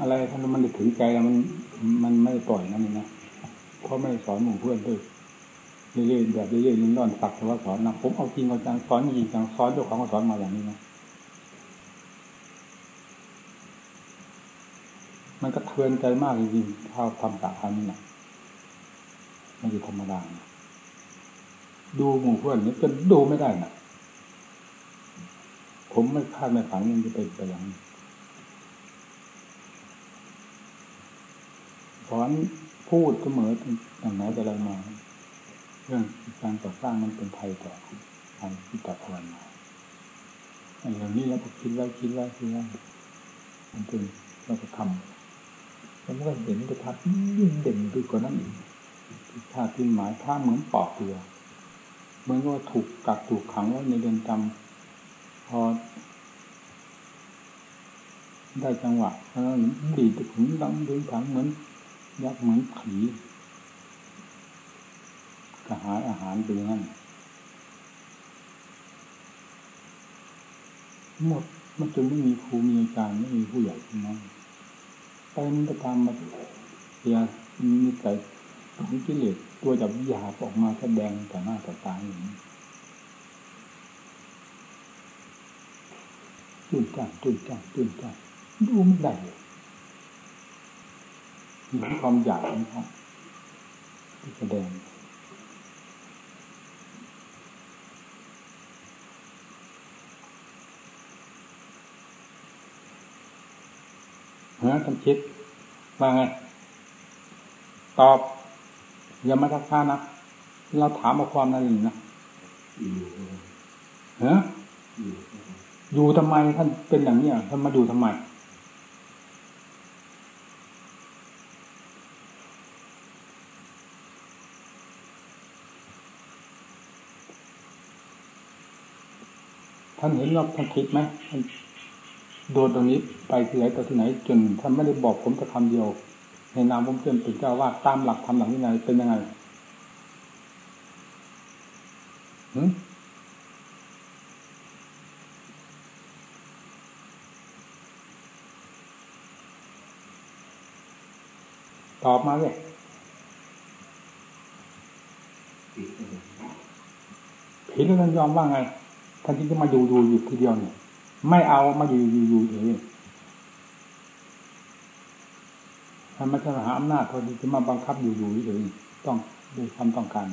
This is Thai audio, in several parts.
อะไรถ้ามันถึงใจแล้วมัน มันไม่ปล่อยนั่นเองนะเพราะไม่สอนหมู่เพื่อนด้วยเรื่อยๆแบบเรื่อยๆลิ้นร้อนฝักแต่ว่าสอนนะผมเอาจริงเอาจังสอนจริงจังสอนด้วยของสอนมาอย่างนี้นะมันก็เทือนใจมากจริงๆถ้าทำสาขานี้นะมันอยู่ธรรมดานะดูหมู่เพื่อนนี้จนดูไม่ได้นะผมไม่คาดไม่ฝันมันจะเป็นไปอย่างนี้ สอนพูดเสมออย่างไหนแต่ไรมาเรื่องการก่อสร้างมันเป็นภัยต่อการคิดต่อภาวนาอย่นี้แล้วก็คิดไว้คิดไว้คิดไว้มันเป็นเราก็ทำแล้วก็เห็นกระทัดยิ่งเด่นไปกว่านั้นอีกถ้าที่หมายถ้าเหมือนปอกเรือเหมือนว่าถูกกักถูกขังไว้ในเรือนจำพอ ได้จังหวะแล้วดีดถึงดังดึงถังเหมือน ยักษ์เหมือนผีกระหายอาหารไปงั้นหมดมันจนไม่มีครูมีอาจารย์ไม่มีผู้ใหญ่ที่นั่นไปมันจะทำมาเสียมีใจของกิเลสตัวจับยาออกมาแสดงต่อหน้าต่อตาอย่างนี้ตื่นจ้าตื่นจ้าตื่นจ้าดูไม่ได้เลย มีความอยากของเขาที่แสดงฮะท่านคิดว่าไง ตอบ อย่ามาทักท้านะ เราถามมาความนั่นเองนะฮะอยู่ทำไมท่านเป็นอย่างนี้ท่านมาดูทำไม ท่านเห็นว่าท่านคิดไหมท่านโดนตรงนี้ไปที่ไหนต่อที่ไหนจนท่านไม่ได้บอกผมแต่คำเดียว ในนามผมเป็นเจ้าว่าตามหลักธรรมหลักวินัยเป็นยังไงตอบมาเลยผิดแล้วท่านยอมว่าไง ท่านที่จะมาอยู่ดูอยู่ทีเดียวเนี่ย ไม่เอามาอยู่อยู่อยู่เองท่านไม่ใช่หาอำนาจพอที่จะมาบังคับอยู่อยู่เฉยต้องดูความต้องการ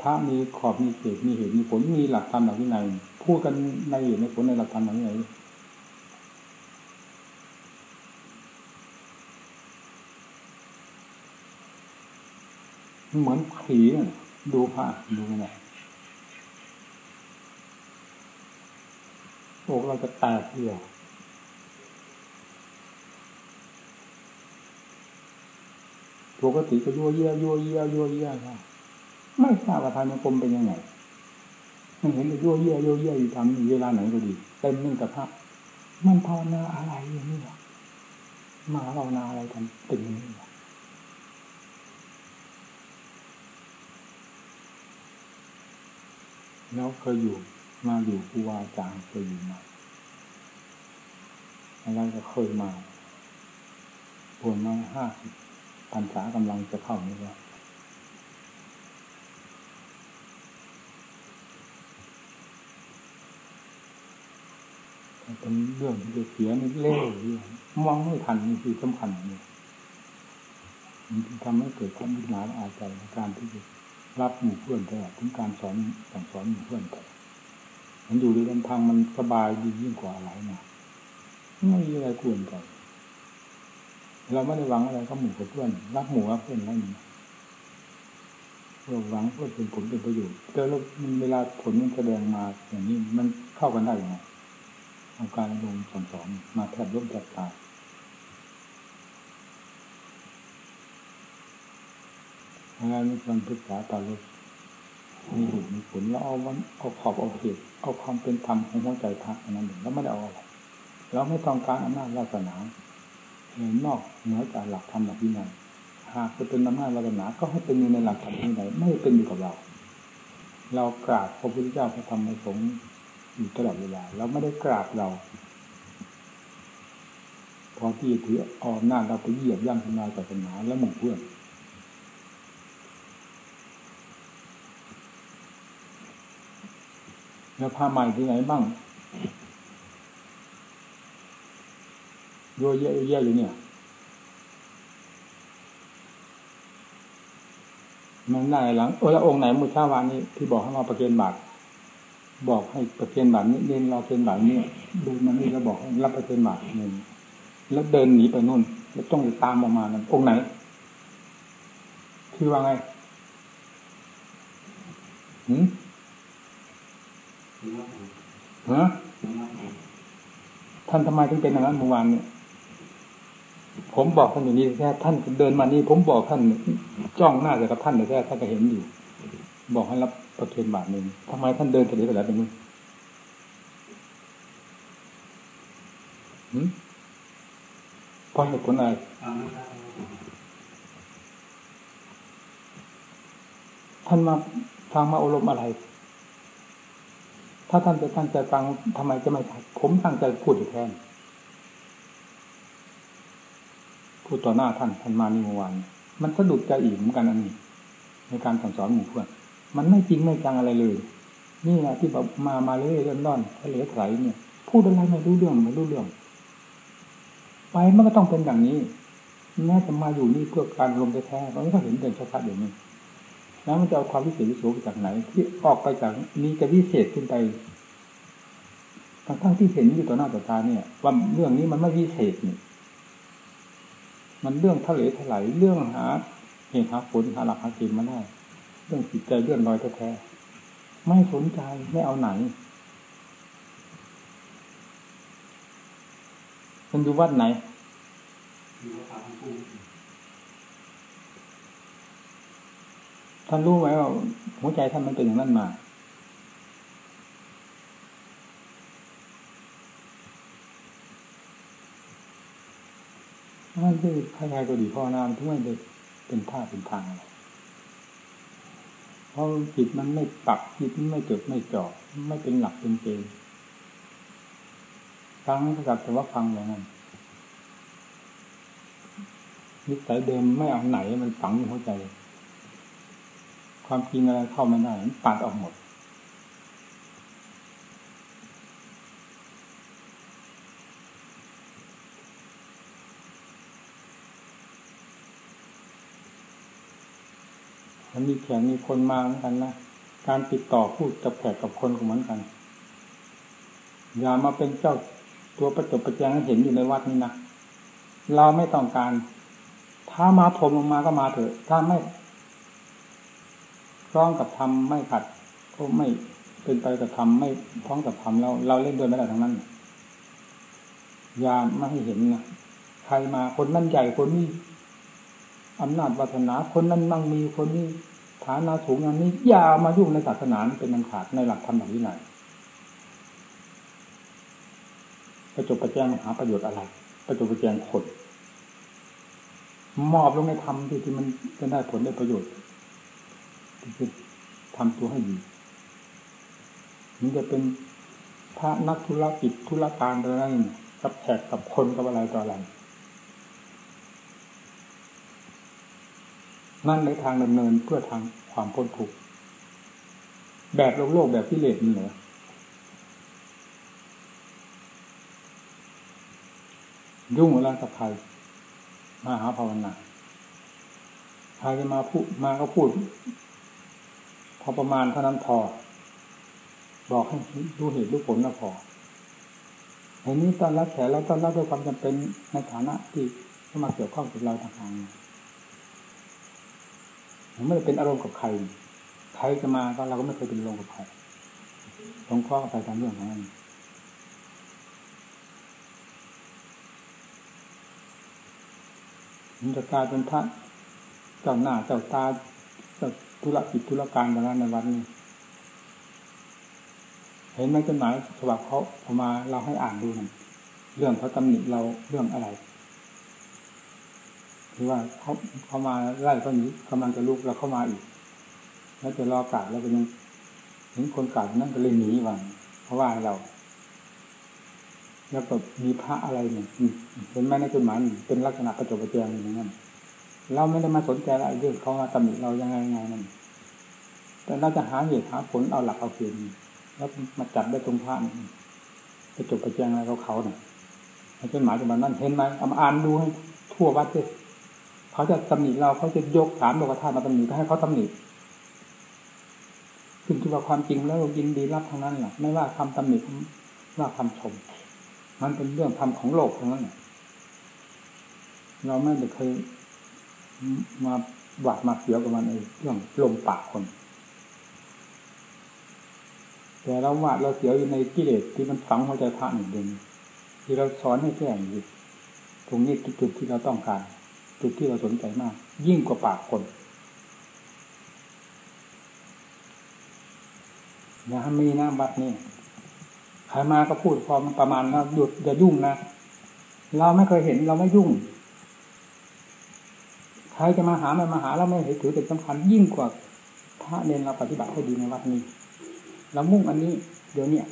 พระมีขอบมีเขตมีเหตุมีผลมีหลักธรรมหลักวินัยพูดกันในเหตุในผลในหลักธรรมหลักวินัยเหมือนผีดูพระดูไงอกเราจะแตกเดียวปกติก็ยั่วเยี่ยยั่วเยี่ยยั่วเยี่ยค่ะไม่ทราบว่าทางกรมเป็นยังไงมันเห็นยั่วเยี่ยยั่วเยี่ยอยู่ทำเวลาไหนก็ดีเต็มนึ่งกับพระมันภาวนาอะไรอย่างนี้มาภาวนาอะไรกันเป็นอย่างนี้แล้วเคยอยู่ มาอยู่ครูบาอาจารย์เคยอยู่มาอะไรก็เคยมาปวนมาห้าสิบพรรษากำลังจะเข้านี่แล้วเป็นเรื่องที่จะเสียนี่เล่มองไม่ทันนี่คือสำคัญนี่มันทำให้เกิดความวินาอาใจในการที่จะรับหมู่เพื่อนตลอดถึงการสอนสั่งสอนหมู่เพื่อนตลอด มันอยู่ในลำพังมันสบายดียิ่งกว่าอะไรนะไม่มีอะไรควรกันเราไม่ได้หวังอะไรก็หมู่กับเพื่อนรักหมู่รักเพื่อนนั่นเราหวังเพื่อเป็นผลเป็นประโยชน์แต่เราเวลาผลมันแสดงมาอย่างนี้มันเข้ากันได้ยังไงเอาการลงสอนสอนมาแทบร่วมแทบตายงานมีการศึกษาตาลด มีเหตุมีผลแล้วเอาวันเอาขอบเอาเหตุเอาความเป็นธรรมของหัวใจพระนั้นเองแล้วไม่ได้เอาอะไรเราไม่ต้องการอำนาจวาสนาเหนอกเหนือจากหลักธรรมหลักวินัยหากจะเป็นอำนาจวาสนาก็ให้เป็นอยู่ในหลักธรรมวินัยไม่เป็นอยู่กับเรา เรากราบพระพุทธเจ้าพระธรรมพระสงฆ์อยู่ตลอดเวลาเราไม่ได้กราบเราพอที่ถือออมหน้าเราไปเหยียบย่ำทำลายศาสนาและหมู่เพื่อน แล้วพาใหม่ที่ไหนบ้างโยเยอะแยะอยู่เนี่ยมันได้หลังเออแล้วองค์ไหนมุชาวานี้ที่บอกให้มาประเคนบาทบอกให้ประเคนบาทนี้เน้นรอเคนบาทนี้ดูมันนี่แล้วบอกรับประเคนบาทเงินแล้วเดินหนีไปนู่น แล้วต้องตามออกมานั้นองค์ไหน คือว่าไงหืม ฮะท่านทำไมถึงเป็นอย่างนั้นเมื่อวานเนี่ย ผมบอกท่านอย่างนี้แค่ท่านเดินมานี่ผมบอกท่านจ้องหน้าแต่กับท่านแต่แค่ท่านก็เห็นอยู่ บอกให้รับประเคนบาทหนึ่งทำไมท่านเดินไปไหนไปไหนไปนู่นเพราะเหตุผลอะไรท่านมาฟังมาอบรมอะไร ถ้าท่านจะตั้งใจฟังทำไมจะไม่ผมตั้งใจพูดแทนพูดต่อหน้าท่านท่านมานี่เมื่อวานมันสะดุดใจอีกเหมือนกันอันนี้ ในการสั่งสอนหมู่เพื่อน มันไม่จริงไม่จังอะไรเลย นี่แหละที่แบบมามาเรื่อยเรื่อนร่อนทะเลไหลเนี่ยพูดอะไรไม่รู้เรื่องไม่รู้เรื่อง ไปมันก็ต้องเป็นอย่างนี้แม้จะมาอยู่นี่เพื่อการลมแท้ๆเราก็เห็นเด่นชัดๆอย่างนี้ แล้วมันจะเอาความวิเศษวิโสจากไหน ที่ออกไปจากนี้จะวิเศษขึ้นไปทั้งทั้งที่เห็นอยู่ต่อหน้าต่อตาเนี่ย ว่าเรื่องนี้มันไม่วิเศษนี่มันเรื่องทะเลถลายเรื่องหาเหตุหาผลหาหลักหาเกณฑ์มาได้เรื่องจิตใจเรื่องลอยแท้ๆไม่สนใจไม่เอาไหนมันอยู่วัดไหน ท่านรู้ไหมว่าหัวใจท่านมันเป็นอย่างนั้นมา นั่นคือใครๆก็ดีพ่อนามทุกไม่ได้เป็นท่าเป็นทางอะไรเพราะจิตมันไม่ปักจิตมันไม่จดไม่จ่อไม่เป็นหลักเป็นเกณฑ์ฟังก็กลับแต่ว่าฟังอย่างนั้นนิสัยเดิมไม่เอาไหนมันฝังอยู่หัวใจ ความจริงอะไรเข้าไม่ได้มันปัดออกหมด มันมีแขกมีคนมาเหมือนกันนะการติดต่อพูดกับแขกกับคนก็เหมือนกัน อย่ามาเป็นเจ้าตัวประจบประแจงให้เห็นอยู่ในวัดนี้นะเราไม่ต้องการ ถ้ามาถมลงมาก็มาเถอะ ถ้าไม่ คล้องกับทำไม่ขัดก็ไม่เป็นไปกับทำไม่คล้องกับทำเราเราเล่นด้วยไม่ได้ทั้งนั้นยาไม่ให้เห็นนะใครมาคนนั่นใหญ่คนนี้อำนาจวาสนาคนนั้นมั่งมีคนนี้ฐานะสูงอย่างนี้อย่ามายุ่งในศาสนาเป็นอันขาดในหลักธรรมหลักวินัยประจบประแจงหาประโยชน์อะไร ประจบประแจงคนมอบลงในธรรมที่มันจะได้ผลได้ประโยชน์ ที่จะทำตัวให้ดีมันจะเป็นพระนักธุรกิจธุรการอะไรนั่นกับแขกกับคนกับอะไรต่ออะไรนั่นในทางดำเนินเพื่อทางความพ้นทุกข์แบบโลกโลกแบบพิเรนเหรอยุ่งอะไรกับใครมาหาภาวนาใครจะมาพูดมาก็พูด อประมาณเท่านั้นพอ บอกให้ดูเหตุดูผลแล้วพอเห็นนี้ตอนรับแขกแล้วตอนรับด้วยความจำเป็นในฐานะที่เข้ามาเกี่ยวข้องกับเราทางทางไม่ได้เป็นอารมณ์กับใครใครจะมาก็เราก็ไม่เคยเป็นอารมณ์กับใครสงเคราะห์ไปตามเรื่องของมันมันจะกลายเป็นพระเจ้าหน้าเจ้าตาเจ้า ธุรกิจธุรการแบบนั้นในวันนี้เห็นไหมจดหมายฉบับเขาออกมาเราให้อ่านดูนเรื่องเขาตำหนิเราเรื่องอะไรคือว่าเขาเขามาไล่เขาหนีกำลังจะลุกแล้วเข้ามาอีก แล้วจะรอกาดแล้วก็ยังเห็นคนกาดนั่นก็เลยหนีวันเพราะว่าเรา แล้วก็มีพระอะไรเนี่ยเห็นไหมในจดหมายเป็นลักษณะประจบประแจงอย่างนั้น เราไม่ได้มาสนใจอะไรเรื่องเขามาตำหนิเรายังไงไงนั่นแต่เราจะหาเหตุหาผลเอาหลักเอาเกณฑ์แล้วมาจับได้ตรงพระประจบประแจงอะไรเขาเขาเนี่ยในจดหมายจดหมานั้นเห็นไหมเอามาอ่านดูให้ทั่ววัดเลยเขาจะตำหนิเราเขาจะยกฐานโลกธาตุมาตำหนิให้เขาตำหนิขึ้นที่ว่าความจริงแล้วยินดีรับทั้งนั้นแหละไม่ว่าคำตำหนิว่าคำชม มันเป็นเรื่องธรรมของโลกทั้งนั้นเราไม่ได้เคย มาหวาดมาเสียวกับมันเองเรื่องลมปากคน แต่เราหวาดเราเสียวอยู่ในกิเลสที่มันฝังหัวใจพระหนึ่งเดือนที่เราสอนให้แก้อยู่ตรงนี้จุดที่เราต้องการ จุดที่เราสนใจมาก ยิ่งกว่าปากคนอย่ามีนะบัดนี้ใครมาก็พูดพอประมาณว่าหยุดอย่ายุ่งนะเราไม่เคยเห็นเราไม่ยุ่ง ใครจะมาหาไม่มาหาเราไม่เห็นถือเป็นสำคัญยิ่งกว่าพระเนรเราปฏิบัติให้ดีในวัดนี้เรามุ่งอันนี้เดี๋ยวนี้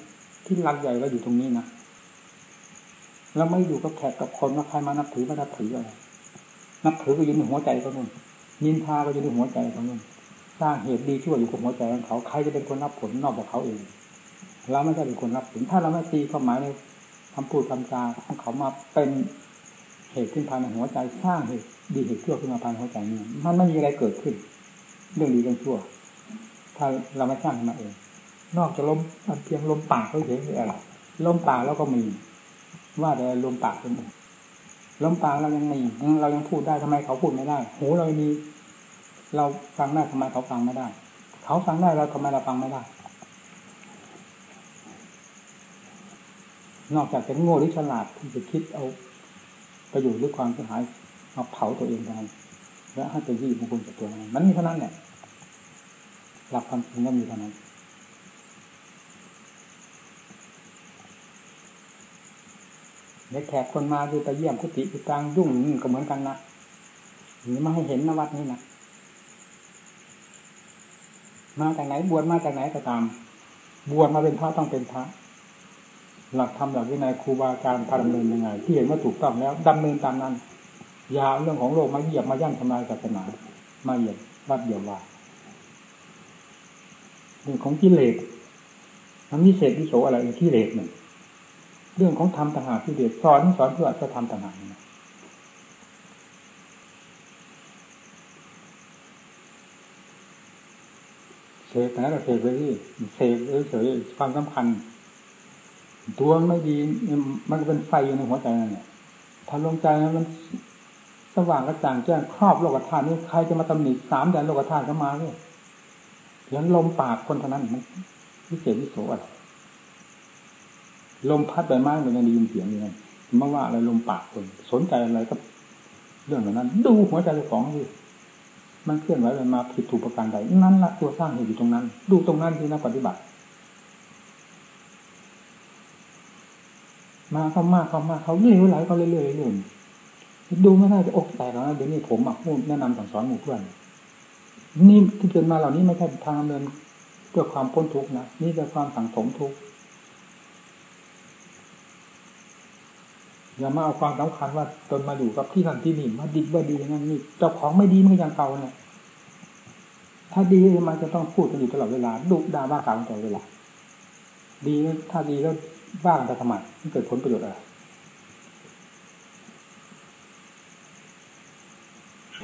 ที่รักใหญ่เราอยู่ตรงนี้นะเราไม่อยู่กับแขกกับคนว่าใครมานับถือมานับถืออะไรนับถือก็อยู่ในหัวใจเขานู่นนินทาก็อยู่ในหัวใจเขานู่นสร้างเหตุดีชั่วอยู่กับหัวใจของเขาใครจะเป็นคนรับผลนอกจากเขาเองเราไม่ใช่เป็นคนรับผลถ้าเราไม่ตีความหมายในคำพูดคำจาของเขามาเป็นเหตุขึ้นภายในหัวใจสร้างเหตุ ดีเหตุชั่วขึ้นมาภายในหัวใจนี่มันไม่มีอะไรเกิดขึ้น เรื่องดีเรื่องชั่ว ถ้าเราไม่สร้างขึ้นมาเอง นอกจากลมเพียงลมปากเขาเฉยๆอะไรลมปากแล้วก็มี ว่าแต่ลมปากเป็นลมปากเรายังมีเรายังพูดได้ทำไมเขาพูดไม่ได้หูเรามี เราฟังได้ทำไมเขาฟังไม่ได้ เขาฟังได้เราทำไมเราฟังไม่ได้ นอกจากจะโง่หรือฉลาดที่จะคิดเอาประโยชน์หรือความเสียหาย มาเผาตัวเองได้และให้ไปยี่มงคลกับตัวนั้นมันมีเท่านั้นแหละหลักความจริงก็มีเท่านั้นเด็กแขกคนมาคือไปเยี่ยมกุฏิกุฏางยุ่งก็เหมือนกันนะหรือมาให้เห็นนวัดนี้นะมาจากไหนบวชมาจากไหนก็ตาม บวชมาเป็นพระต้องเป็นพระ หลักธรรมหลักวินัยครูบาอาจารย์พาดำเนินยังไง ที่เห็นว่าถูกต้องแล้วดำเนินตามนั้น ยาเรื่องของโลกมาเหยียบมาย่ำทำลายศาสนา มาเหยียบวัดเดียวว่าเรื่องของกิเลสมันมีเศษวิโสอะไรอีกกิเลสหนึ่งเรื่องของธรรมต่างหากที่เด็ดสอนสอนเพื่อจะทำต่างหากเสกนะเราเสกไปที่เสกเฉยๆความสำคัญตัวไม่ดี มันก็เป็นไฟอยู่ในหัวใจนั่นแหละถ้าลงใจมัน สว่างกระจ่างแจ้งครอบโลกธาตุนี้ใครจะมาตำหนิสามแดนโลกธาตุก็มาเลยยังลมปากคนเท่านั้นมันวิเศษวิโสอะไรลมพัดใบไม้มันยังได้ยินเสียงอยู่นั่นมาว่าอะไรลมปากคนสนใจอะไรก็ เรื่องเหล่านั้น ดูหัวใจของดิมันเคลื่อนไหวไปมาผิดถูกประการใดนั่นละตัวสร้างเหตุอยู่ตรงนั้น ดูตรงนั้นที่นักปฏิบัติ มาเข้ามากเข้ามากเขาเรื่อยๆไหลเขาเรื่อยๆเรื่อยๆ ดูไม่ได้จะอกแตกแล้วนะเดี๋ยวนี้ผมอะพูดแนะนำสั่งสอนหมู่เพื่อน นี่ที่เป็นมาเหล่านี้ไม่ใช่ทางดำเนินเพื่อความพ้นทุกข์นะนี่เป็นความสังสมทุกข์อย่ามาเอาความสำคัญว่าตนมาอยู่กับที่นั่นที่นี่มาดีว่าดีอย่างนั้นนี่เจ้าของไม่ดีมันก็ยังเก่าเนี่ยถ้าดีมันจะต้องพูดกันอยู่ตลอดเวลาดุด่าว่ากล่าวตลอดเวลาดีถ้าดีแล้วบ้างแต่ทำไมมันเกิดผลประโยชน์อะไร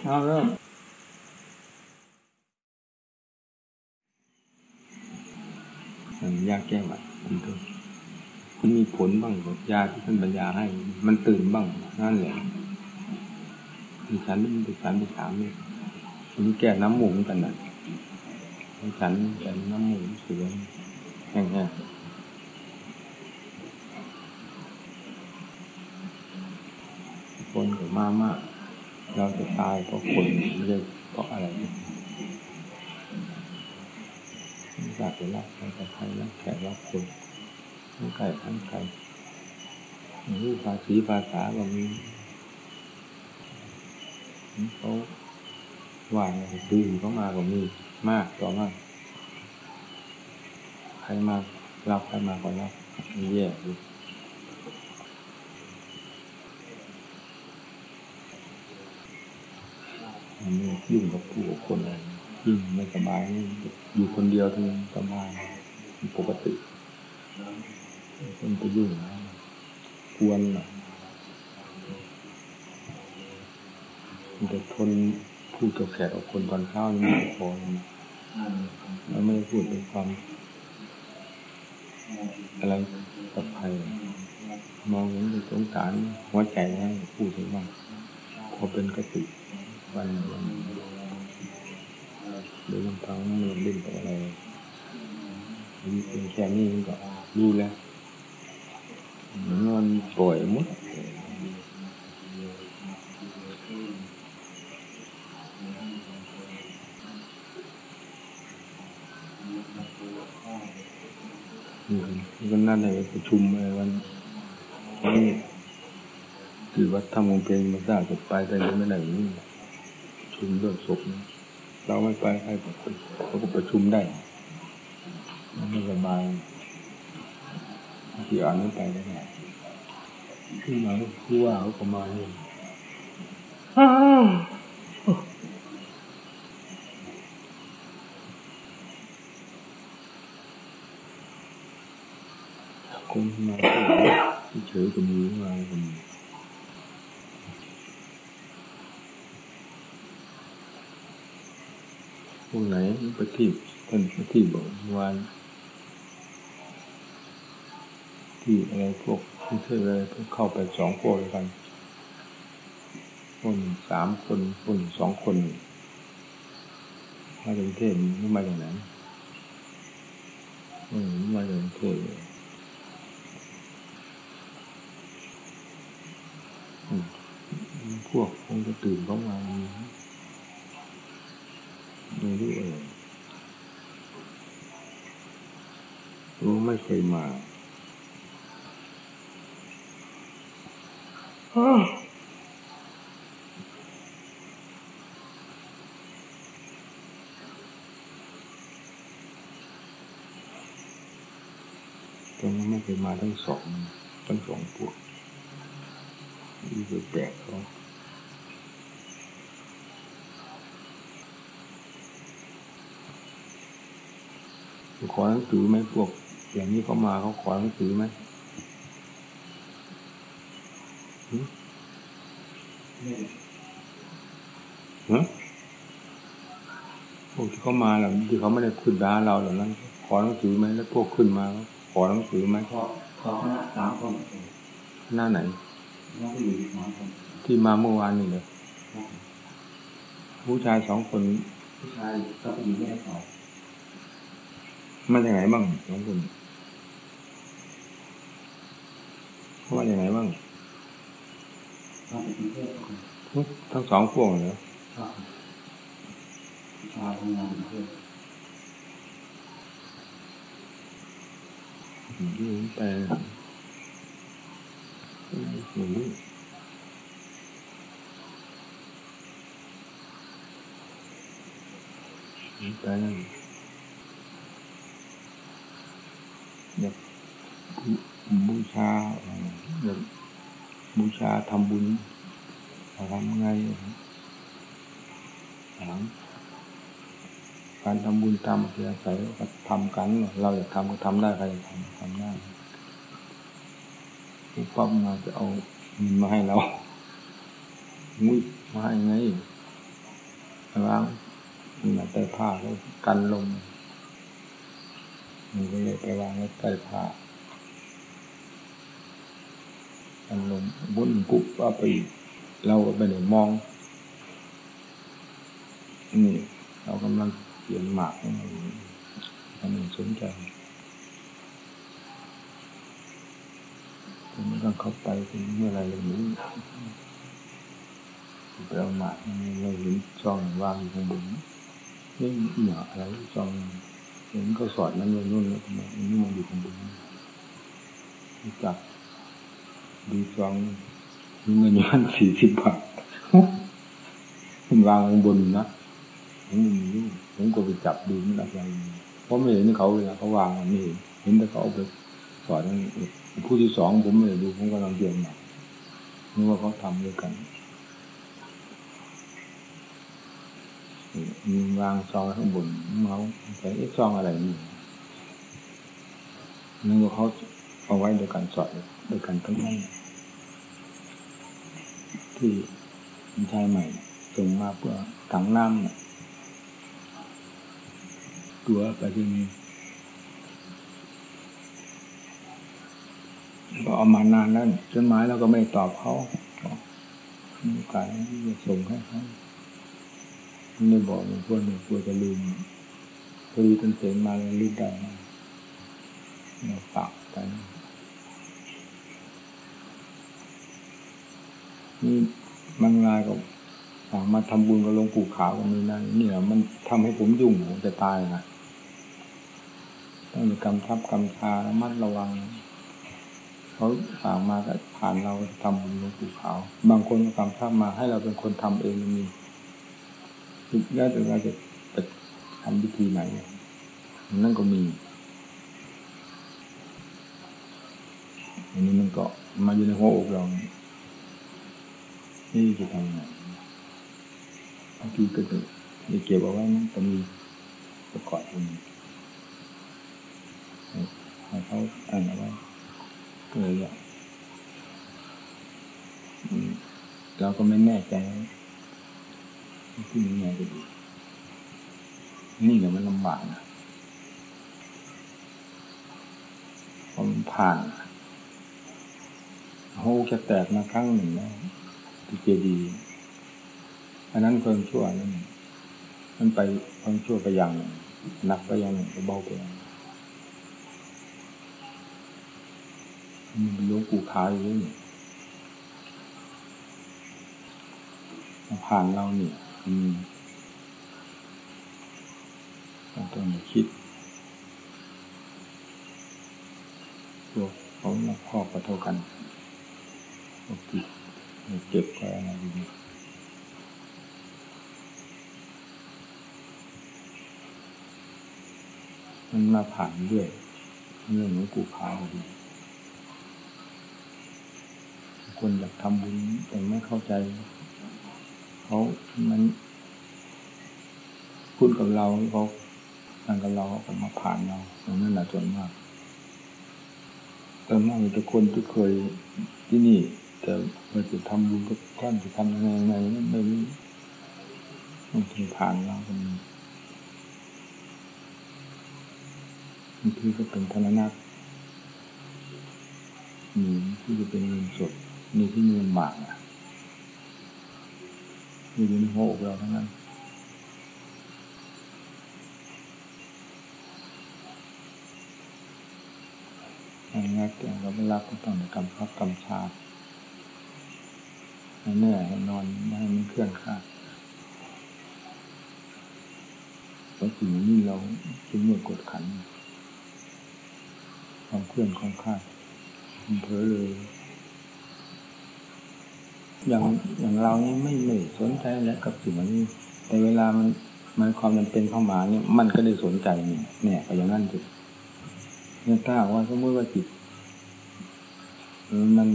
เอาเริ่มยาแก้หวัดมันก็มันมีผลบ้างยาที่ท่านบรรยาให้ มันตื่นบ้างนั่นแหละดิฉันดิฉันไปถามนี่มันแก้น้ำหมูกันนะดิฉันแก้น้ำหมูเสียงแห้งๆคนกับมามาก เราจะตายเพราะคนไม่ใช่เพราะอะไรอยากจะรักใครกับใครรักแขกรักคนทั้งไก่ทั้งไก่รู้ภาษีภาษาแบบนี้เขาว่าไงคือเขามาก็มีมากต่อมากใครมารับใครมาก่อนรับมีแย่ดู ไม่ยุ่งกับผู้กับคนอะไรยิ่งไม่สบายนี่อยู่คนเดียวทั้งสบายปกติคนไปยุ่งนะกวนนะมันจะทนพูดกับแขกกับคนตอนเช้านี่ไม่พอนะแล้วไม่ได้พูดเป็นความอะไรกับใครมองเห็นเป็นสงสารหัวใจนะพูดถึงว่าพอเป็นกติ วันวันโดยลำพังมันเล่นกับอะไรมีเพียงแค่นี้ก็รู้แล้วมันปล่อยหมดก็นั่นเลยประชุมอะไรวันนี้คือวัดทำวงเพลงมาทราบจะไปแต่ยังไม่ได้นี่ ชุมเรื่องศพเราไม่ไปใครเขาก็ประชุมได้มันไม่สบายที่อ่านไม่ไปได้ไงขึ้นมาคือว่าเขาประมาณนี้คนมาเฉยๆก็มีมาคน พ วกไหนประทีปท่านประทีปบอกวานที่อะไรพวกไม่ใช่อะไรเข้าไปสองพวกด้วยกันคนสามคนคนสองคนมาจากประเทศนี่มาจากไหนอืมมาจากประเทศพวกคงจะตื่นเข้ามา ไม่รู้เออรู้ไม่เคยมาตรงนั้นไม่เคยมาทั้งสองทั้งสองพวกนี่คือแปลกเขา ขอหนังสือไหมพวก อย่างนี้เขามาเขาขอหนังสือไหมฮะพวกที่เขามาหลังที่เขาไม่ได้ขึ้นร้านเราเหล่านั้น ขอหนังสือไหมแล้วพวกขึ้นมา ขอหนังสือไหมขอขอคณะสามคนหน้าไหนน้องผู้หญิงสามคนที่มาเมื่อวานนี่เลยผู้ชายสองคนผู้ชายกับผู้หญิงไม่ได้ขอ มาจากไหนบ้างสองคนเขามาจากไหนบ้างมาจากกรุงเทพครับทั้งสองพวกเหรอครับผู้ชายทำงานกรุงเทพอยู่แต่หนูแต่นั่น อยากบูชาอยากบูชาทำบุญทำไงถามการทำบุญตามอัธยาศัยก็ทำกัน เราอยากทำก็ทำได้ใครอยากทำทำได้ผู้ปั๊บมาจะเอาเงินมาให้เรางุ้ยมาให้ไงล้างมาใต้ผ้าแล้วกันลม มันก็เลยไปวางไว้ใต้ผ้ากันลมบุญกุ๊บว่าไปเราก็ไม่ได้มอง นี่ เรากำลังเขียนหมากให้มันให้มันสนใจผมไม่ต้องเข้าไปถึงเมื่อไรเลยนี้ไปเอาหมากเราเห็นซองวางอยู่ข้างบนนี่เหนืออะไรซอง เห็นเขาสอดนั้นนู่นแล้วทำไมอันนี้มันอยู่ข้างบนรู้จักดูซองมีเงินยันสี่สิบบาทมันวางข้างบนนะผมผมก็ไปจับดูมันอะไรเพราะไม่เห็นเขาเวลาเขาวางไม่เห็นเห็นแต่เขาเอาไปสอนนั่นผู้ที่สองผมไม่ได้ดูผมกำลังเรียนมานึกว่าเขาทำด้วยกัน มี วางซองข้างบนเมาส์แต่ไอ้ซองอะไรนี่นึกว่าเขาเอาไว้โดยการสอดโดยการทั้งนั้นที่คุณชายใหม่ส่งมาเพื่อถังน้ำน่ะตัวไปที่นี่ก็เอามานานแล้วจดหมายเราก็ไม่ตอบเขามีโอกาสที่จะส่งให้เขา ไม่บอกมันกลัวหนูกลัวจะลืมพอดีตั้งเสียงมาแล้วรีบได้เราฝากไปนี่มันงานกับฝากมาทำบุญกับหลวงปู่ขาวกันนี้นะนี่แหละมันทำให้ผมยุ่งผมจะตายนะต้องมีกำทับกำชาระมัดระวังเขาฝากมาก็ผ่านเราทำบุญหลวงปู่ขาว บางคนกำทับมาให้เราเป็นคนทำเองมันมี แล้วแต่เราจะไปทำวิธีไหนนั่นก็มีอันนี้มันก็มาอยู่ในหัวอกเรานี่จะทำไงบางทีก็จะมีเก็บเอาไว้มันก็มีประกอบตรงนี้ให้เขาอ่านเอาไว้ก็เลยว่าเราก็ไม่แน่ใจ ที่นี่ไงก็ดีนี่เดี๋ยวมันลำบากนะพอมันผ่านโฮจะแตกมาครั้งหนึ่งแล้วที่เจดีอันนั้นความชั่วนั่นมันไปความชั่วไปอย่างหนักไปอย่างเบาไปอย่างมันหลวงปู่ขาวยู่นี่ผ่านเราเนี่ย อืมต้องต้องคิดตัวเขาหนักพ่อก็เท่ากันปกติเจ็บก็อะไรดีมันมาผ่านด้วยเรื่องของกูขาวดีคนอยากทำบุญแต่ไม่เข้าใจ เขามันพูดกับเราเขาทางกับเราเขามาผ่านเราอย่างนั้นแหละส่วนมากส่มากแต่คนที่เคยที่นี่ แต่เมื่อจะทำบุญกับท่านจะทำยังไงยังไงไม่รู้มันถึงผ่านเราคนนี้บางทีก็เป็นธนนัตมีที่จะเป็นเงินสดมีที่มีเงินบาทอะ อยู่ในหัวอกเราทั้งนั้นอันนี้เกี่ยวกับเวลาก็ต้องกำคับกำชาให้แน่ให้นอนไม่ให้มันเคลื่อนคลาเพราะสิ่งนี้เราจึงเมื่อกดขันความเคลื่อนความคลามันเผลอเลย อย่างอย่างเรานี่ไม่ไม่สนใจแล้วกับสิ่งนี้ แต่เวลามันมันความมันเป็นเข้ามาเนี่ยมันก็ได้สนใจนี่เนี่ยก็อย่างนั้นสิเนี่ยถ้าว่าสมมติว่าจิตมัน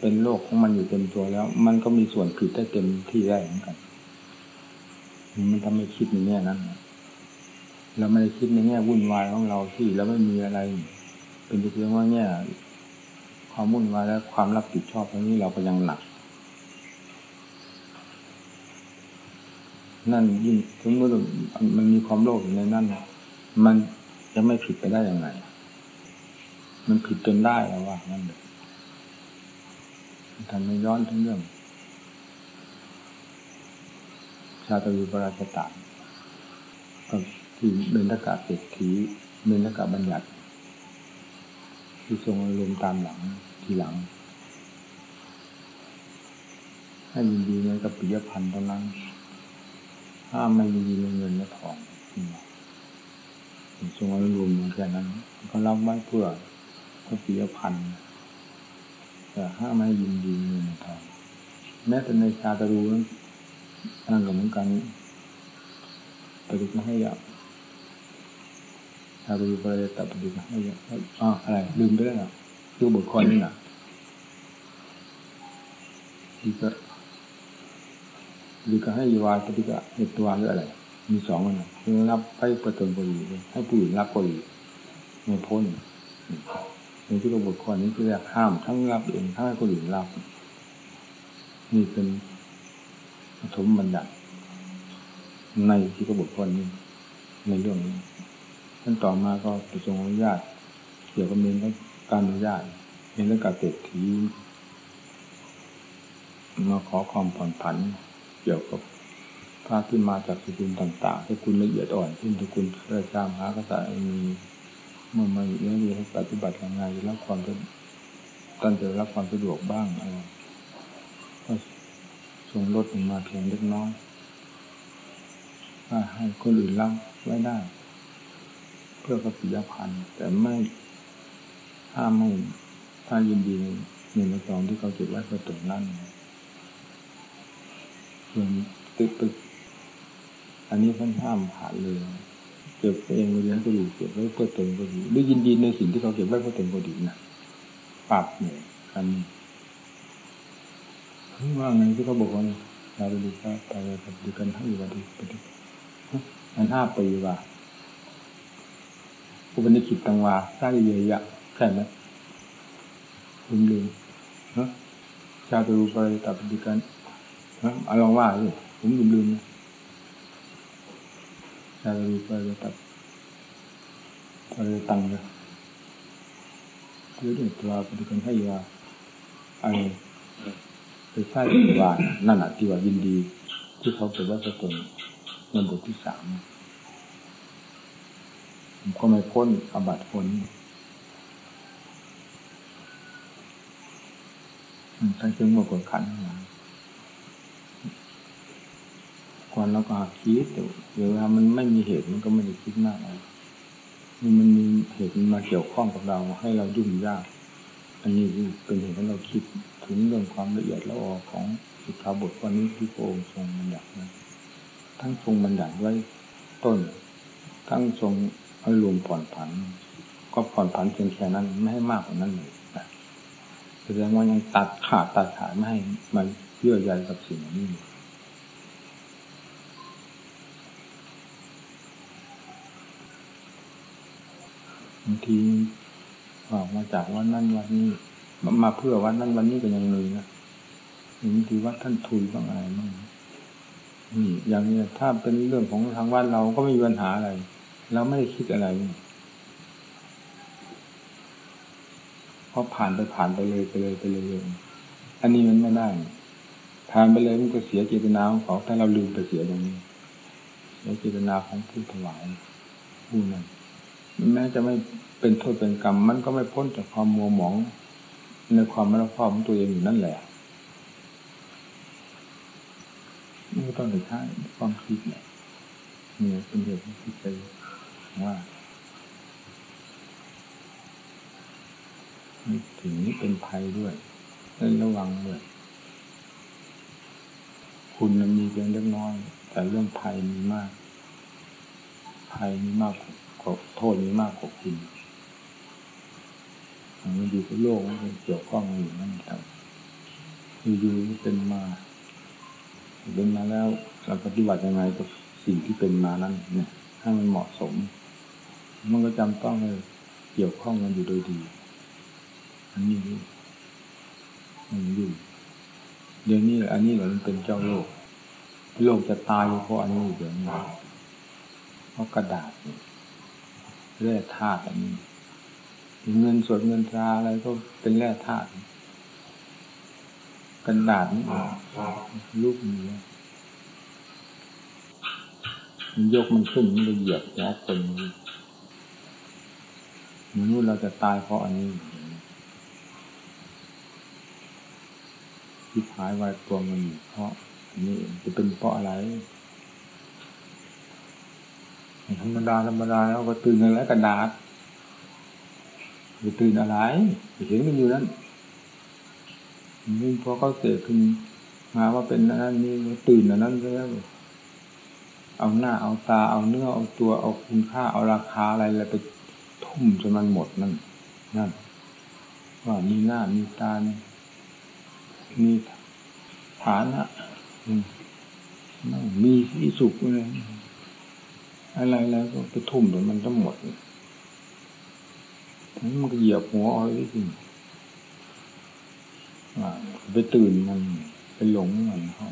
เป็นโลกของมันอยู่เต็มตัวแล้ว มันก็มีส่วนผิดได้เต็มที่ได้เหมือนกัน มันทำให้คิดในแง่นั้นเราไม่ได้คิดในแง่วุ่นวายของเราที่เราไม่มีอะไร เป็นเพียงว่าแง่ยความวุ่นวายและความรับผิดชอบตรงนี้เราก็ยังหนัก นั่นยิ่งสมมติมันมีความโลภอยู่ในนั้นมันจะไม่ผิดไปได้อยังไงมันผิดจนได้แล้วว่านั่นเลยทำให้ย้อนทั้งเรื่อง ชาตวิปราชตาที่เบญทกาเศรษฐีเบญทกาบัญญัติ ที่ทรงอารมณ์ตามหลังทีหลัง ให้ยินดีในกับปิยพันธ์เท่านั้น ห้าไม่ยินดีในเงินและทองทรงอารมณ์แค่นั้นก็รับไว้เพื่อกับปิยพันธ์แต่ห้ามไม่ยินดีเงินทองแม้แต่ในชาตรูนั้นนั่นก็เหมือนกันปฏิกให้ยากชาตรูปฏิบัติปฏิกให้ยากอ๋ออะไรลืมไปแล้วนะดูบทความนี่นะดีก็ ดีก็ให้ยวาปฏิกะเหตุวาหรืออะไร มีสองอันคือรับให้ประตนก็ดีให้ผู้อื่นรับก็ดีไม่พ้นในที่กบทข้อนี้คือห้ามทั้งรับเองทั้งให้คนอื่นรับนี่เป็นปฐมบัญญัติในที่กบทข้อนี้ในเรื่องนี้ท่านต่อมาก็ประสงอนุญาตเกี่ยวกับเมนและการอนุญาตเมนและการเศรษฐีมาขอความผ่อนผัน เกี่ยวกับพระที่มาจากสกุลต่างๆสกุลละเอียดอ่อนเช่นสกุลพระจามหากษัตริย์มีเมื่อมาอยู่ในนี้ปฏิบัติยังไงรับความตั้งจะรับความสะดวกบ้างอะไรก็ส่งลดลงมาเพียงเล็กน้อยให้คนอื่นรับไว้ได้ เพื่อกปิยพันธ์แต่ไม่ห้ามไม่ถ้ายินดีในในซองที่เขาเก็บไว้เพื่อตรงนั้น วนตึกตึกอันนี้ท่านห้ามผ่านเลยเก็บเองเรียนก็ดีเก็บไว้เพื่อตนก็ดีหรือยินดีในสิ่งที่เขาเก็บไว้เพื่อตนก็ดีนะปรับเนี่ยอันนี้ว่าไงที่เขาบอกว่าเราไปดูก็ไปปฏิกันให้วัดีปฏิอันห้าปีว่าอุปนิคิตตังวาสร้างเยอะๆใช่ไหมลืมลืมฮะชาตูไปตัดปฏิกัน เอาลองว่าสิผมลืมลืมนะชาตูไปตัดไปตังเลยเรื่องตัวปฏิกันให้ยาอะไรไปใช่ว่านั่นแหะที่ว่ายินดี ที่เขาเกิดว่าสกุลในบทที่สามผมก็ไม่พ้นอบัตพ้นทั้งจึงมากดขันก่ อนเราก็หักคิดเวลามันไม่มีเหตุมันก็ไม่ได้คิดมากอะไรมันมีเหตุมันมาเกี่ยวข้องกับเราให้เรายุ่งยาก อันนี้เป็นเหตุให้เราคิดถึงเรื่องความละเอียดละออของสิกขาบทวันนี้ที่พระองค์ทรงบัญญัตินะทั้งทรงบัญญัติไว้ต้น ทั้งทรงอารมผ่อนผัน ก็ผ่อนผันเพียงแค่นั้นไม่ให้มากกว่านั้นเลยแสดงว่ายังตัดขาดตัดขาดไม่ให้มันเยื่อใยกับสิ่งนี้ บางทีออกมาจากวันนั้นวันนี้มาเพื่อวันนั้นวันนี้ก็ยังเลยนะบางทีว่าท่านทุยบ้างอะไรบ้างนี่อย่างนี้ถ้าเป็นเรื่องของทางวัดเราก็ไม่มีปัญหาอะไรเราไม่ได้คิดอะไรเพราะผ่านไปผ่านไปเลยไปเลยไปเลย อันนี้มันไม่ได้ผ่านไปเลยมันก็เสียเจตนาของเขาถ้าเราลืมไปเสียตรงนี้เสียเจตนาของผู้ถวายผู้นั้น แม้จะไม่เป็นโทษเป็นกรรม มันก็ไม่พ้นจากความมัวหมอง ในความไม่รับผิดของตัวเองอยู่นั่นแหละนี่ต้องใช้ความคิดเนี่ยนี่เป็นเหตุที่คิดไปว่าถึงนี้เป็นภัยด้วยให้ระวังด้วยคุณมีเพียงเล็กน้อย แต่เรื่องภัยมีมากภัยมีมากกว่า โทษมีมากกว่าคุณมันอยู่กับโลกมันเกี่ยวข้องอยู่นั่นครับอยู่ๆเป็นมาเป็นมาแล้วเราปฏิบัติยังไงกับสิ่งที่เป็นมานั้น เนี่ยให้มันเหมาะสม มันก็จำต้องเลยเกี่ยวข้องกันอยู่โดยดี อันนี้มันอยู่เดี๋ยวนี้อันนี้เหมันเป็นเจ้าโลก โลกจะตายเพราะอันนี้เดี๋ยวนี้เพราะกระดาษ แร่ธาตุอันนี้เงินสดเงินตราอะไรก็เป็นแร่ธาตุกระดาษนี่ลูกนี้มันยกมันขึ้นมันละเหยียบหัวคนมนุษย์เราจะตายเพราะอันนี้ที่หายวายตัวมันเพราะอันนี้จะเป็นเพราะอะไร ธรรมดาธรรมดาแล้วก็ตื่นกันแล้วกระดาษจะตื่นอะไรเห็นมันอยู่นั้นนี่พอเขาเสกขึ้นมาว่าเป็นนั้นนี่ตื่นอันนั้นแล้วเอาหน้าเอาตาเอาเนื้อเอาตัวเอาคุณค่าเอาราคาอะไรอะไรไปทุ่มจนมันหมดนั่นนั่นว่ามีหน้ามีตา มีฐานะ มีที่สุขเลย อะไรแล้วก็ไปทุ่มเดี๋ยวมันจะหมดมันก็เหยียบหัวอาไว้จริงไปตื่นมันไปหลงมันเขา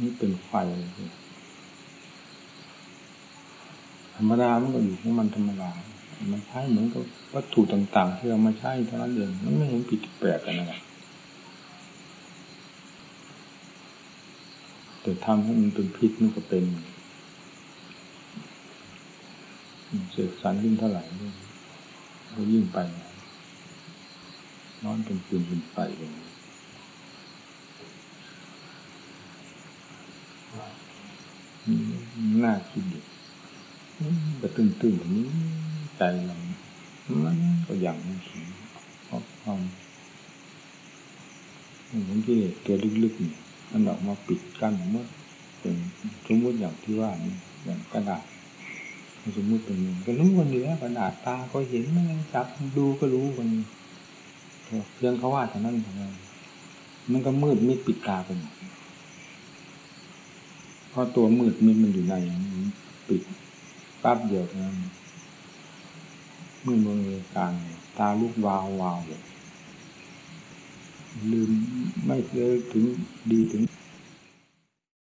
นี่เป็นไฟธรรมดามันก็อยู่ของมันธรรมดา มันใช้เหมือนกับวัตถุต่างๆ ที่เรามาใช้เท่านั้นเองมันไม่เห็นผิดแปลกกันอะไรแต่ทำให้มันเป็นพิษมันก็เป็น เสกสรรยิ่งเท่าไหร่ก็ยิ่งไปนอนเป็นปืนเป็นไฟเลยน่าคิดดีก็ตื่นตื่นแบบนี้ใจเรามันก็อย่างนี้เพราะความเหมือนที่ตัวลึกๆนี่มันออกมาปิดกั้นเมื่อเป็นสมมติอย่างที่ว่านี่อย่างกระดาษ สมมติเป็นก็รู้วันนี้แล้วกระดาษตาก็เห็นไม่จับดูก็รู้วันเพียงเขาว่าเท่นั้นเท่านั้นมันก็มืดมิดปิดตาไปหมดเพราะตัวมืดมิดมันอยู่ในปิดปั๊บเดียวนั้นมือมือกลางตาลูกวาววาวเลยลืมไม่เคยถึงดีถึง